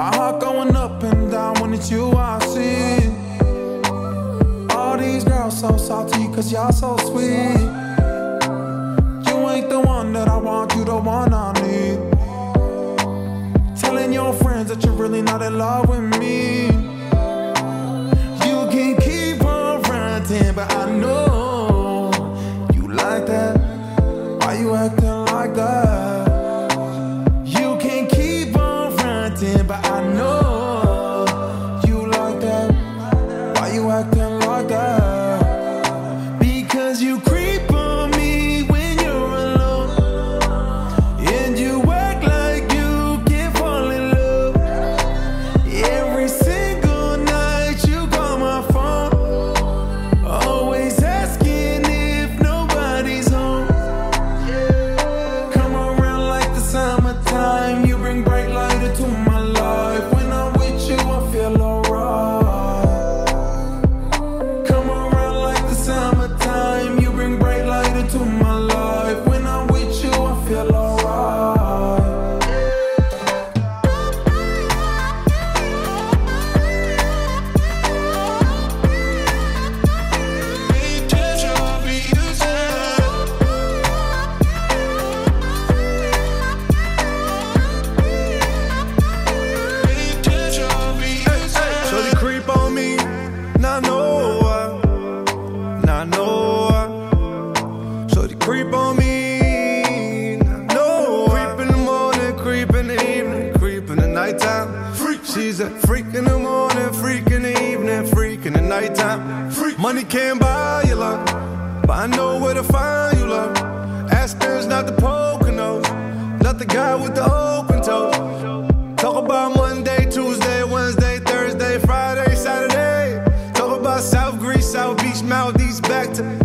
My heart going up and down when it's you I see. All these girls so salty, cause y'all so sweet. You ain't the one that I want, you the one I need. Telling your friends that you're really not in love with me. You can keep on ranting, but I know. I know you like that. Why you that? With you, She's a freak in the morning, freak in the evening, freak in the nighttime. Freak. Money can't buy you love, but I know where to find you love. Aspen's not the Poconos, not the guy with the open toes. Talk about Monday, Tuesday, Wednesday, Thursday, Friday, Saturday. Talk about South Greece, South Beach, Maldives, back to